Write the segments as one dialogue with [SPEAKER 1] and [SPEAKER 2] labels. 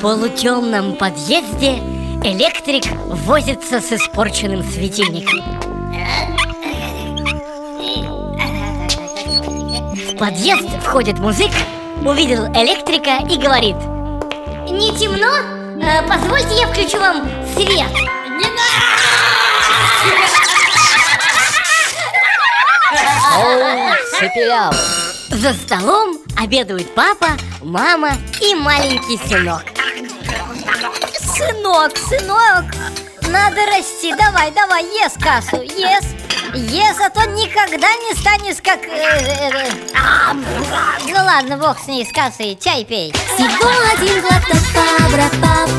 [SPEAKER 1] полутемном подъезде электрик возится с испорченным светильником. В подъезд входит музык, увидел электрика и говорит Не темно? Э, позвольте я включу вам свет Не
[SPEAKER 2] Цепелявый
[SPEAKER 1] За столом обедают папа, мама и маленький сынок
[SPEAKER 3] Сынок, сынок, надо расти, давай, давай, ес кассу, ес. Ес, а то никогда не станешь как... э, э, э, Ну ладно, бог с ней, с кассой, чай пей.
[SPEAKER 4] Всего один глоток пабра папа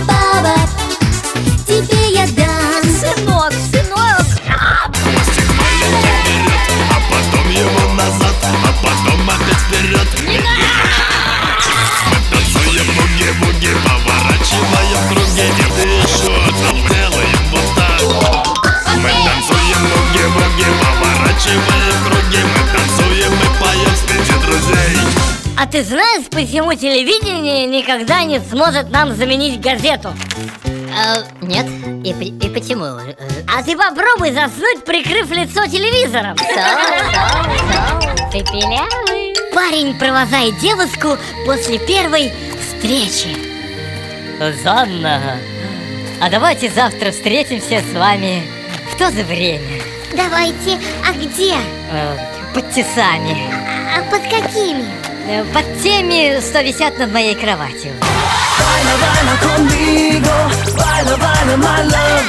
[SPEAKER 5] А ты
[SPEAKER 1] знаешь, почему телевидение никогда не сможет нам заменить газету?
[SPEAKER 2] Э, Нет? И, и почему? Э,
[SPEAKER 1] А ты попробуй заснуть, прикрыв лицо телевизором Парень провожает девушку после первой встречи
[SPEAKER 2] Занна, а давайте завтра встретимся с вами в то же время
[SPEAKER 4] Давайте, а где?
[SPEAKER 2] э, Под тесами
[SPEAKER 4] А под какими?
[SPEAKER 2] Э, Под теми, что висят над моей кроватью
[SPEAKER 6] Baila, baila conmigo, baila, baila, my love.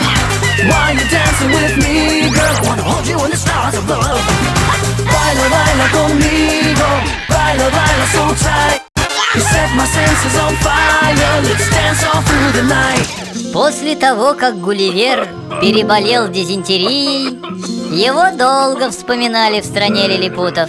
[SPEAKER 6] While you're dancing with me, girl, I wanna hold you in the stars above. Baila, baila conmigo, baila, baila so tight. You set my senses on fire. Let's dance all through the night.
[SPEAKER 2] После того, как Гулливер переболел дизентерией Его долго вспоминали в стране лилипутов